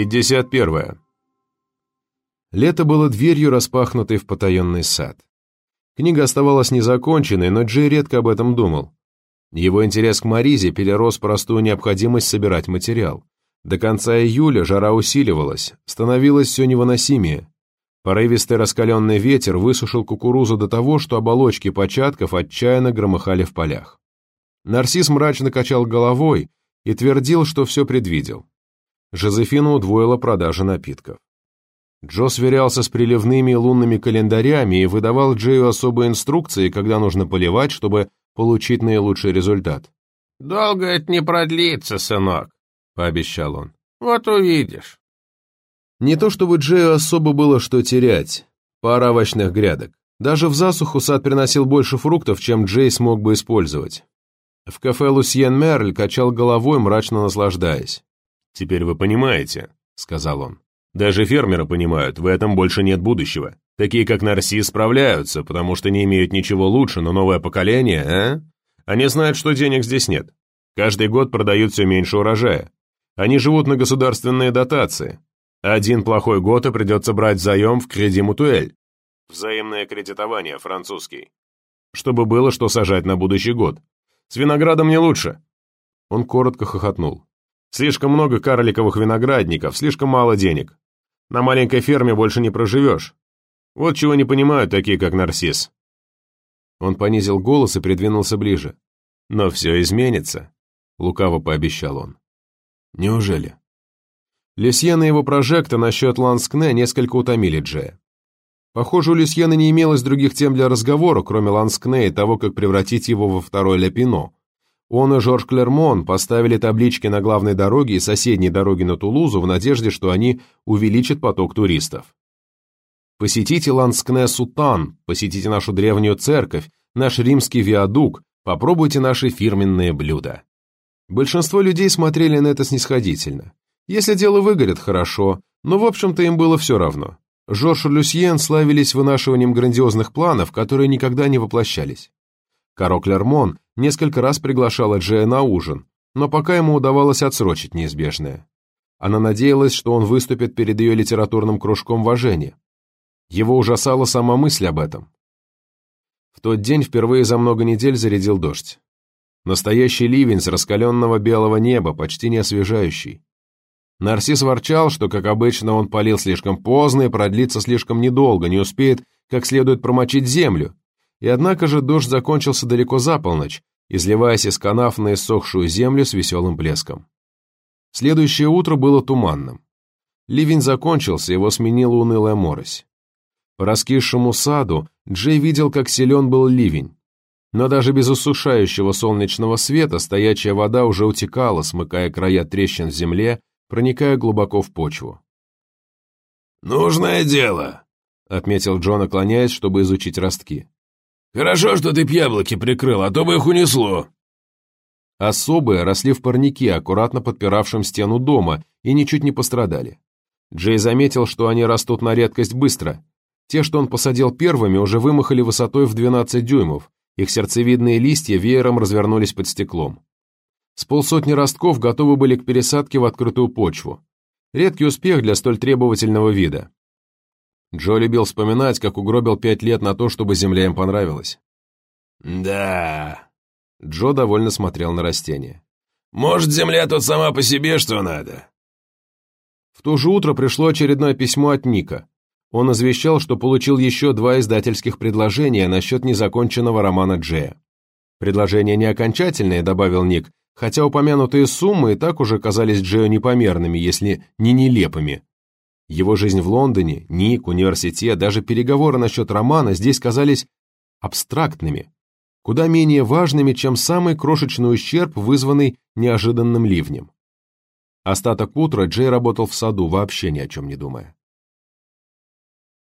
Пятьдесят первое. Лето было дверью, распахнутой в потаенный сад. Книга оставалась незаконченной, но Джей редко об этом думал. Его интерес к Маризе перерос простую необходимость собирать материал. До конца июля жара усиливалась, становилась все невыносимее. Порывистый раскаленный ветер высушил кукурузу до того, что оболочки початков отчаянно громыхали в полях. Нарцисс мрачно качал головой и твердил, что все предвидел. Жозефина удвоила продажи напитков. Джо сверялся с приливными лунными календарями и выдавал Джею особые инструкции, когда нужно поливать, чтобы получить наилучший результат. «Долго это не продлится, сынок», — пообещал он. «Вот увидишь». Не то чтобы Джею особо было что терять. Пара овощных грядок. Даже в засуху сад приносил больше фруктов, чем Джей смог бы использовать. В кафе Лусьен Мерль качал головой, мрачно наслаждаясь. «Теперь вы понимаете», — сказал он. «Даже фермеры понимают, в этом больше нет будущего. Такие, как Нарсис, справляются, потому что не имеют ничего лучше, но новое поколение, а? Они знают, что денег здесь нет. Каждый год продают все меньше урожая. Они живут на государственные дотации. Один плохой год и придется брать заем в креди мутуэль. Взаимное кредитование, французский. Чтобы было что сажать на будущий год. С виноградом не лучше. Он коротко хохотнул. Слишком много карликовых виноградников, слишком мало денег. На маленькой ферме больше не проживешь. Вот чего не понимают такие, как Нарсис. Он понизил голос и придвинулся ближе. Но все изменится, лукаво пообещал он. Неужели? Люсьена и его прожекта насчет Ланскне несколько утомили Джея. Похоже, у Люсьена не имелось других тем для разговора, кроме Ланскне и того, как превратить его во второй Ляпино. Он и Жорж Клермон поставили таблички на главной дороге и соседней дороге на Тулузу в надежде, что они увеличат поток туристов. Посетите Ланскне-Сутан, посетите нашу древнюю церковь, наш римский виадук, попробуйте наши фирменные блюда. Большинство людей смотрели на это снисходительно. Если дело выгорит, хорошо, но в общем-то им было все равно. Жорж и Люсьен славились вынашиванием грандиозных планов, которые никогда не воплощались. Каро Клермон несколько раз приглашала Джея на ужин, но пока ему удавалось отсрочить неизбежное. Она надеялась, что он выступит перед ее литературным кружком вожения. Его ужасала сама мысль об этом. В тот день впервые за много недель зарядил дождь. Настоящий ливень с раскаленного белого неба, почти не освежающий. Нарцисс ворчал, что, как обычно, он полил слишком поздно и продлится слишком недолго, не успеет как следует промочить землю. И однако же дождь закончился далеко за полночь, изливаясь из канав на иссохшую землю с веселым блеском. Следующее утро было туманным. Ливень закончился, его сменила унылая морось. По раскисшему саду Джей видел, как силен был ливень. Но даже без усушающего солнечного света стоячая вода уже утекала, смыкая края трещин в земле, проникая глубоко в почву. «Нужное дело», — отметил Джон, наклоняясь, чтобы изучить ростки. «Хорошо, что ты яблоки прикрыл, а то бы их унесло». Особые росли в парнике, аккуратно подпиравшем стену дома, и ничуть не пострадали. Джей заметил, что они растут на редкость быстро, те, что он посадил первыми, уже вымахали высотой в 12 дюймов, их сердцевидные листья веером развернулись под стеклом. С полсотни ростков готовы были к пересадке в открытую почву. Редкий успех для столь требовательного вида. Джо любил вспоминать, как угробил пять лет на то, чтобы земля им понравилась. «Да...» Джо довольно смотрел на растения. «Может, земля тут сама по себе что надо?» В то же утро пришло очередное письмо от Ника. Он извещал, что получил еще два издательских предложения насчет незаконченного романа Джея. Предложения не окончательные, добавил Ник, хотя упомянутые суммы и так уже казались Джею непомерными, если не нелепыми. Его жизнь в Лондоне, Ник, университет, даже переговоры насчет романа здесь казались абстрактными, куда менее важными, чем самый крошечный ущерб, вызванный неожиданным ливнем. Остаток утра Джей работал в саду, вообще ни о чем не думая.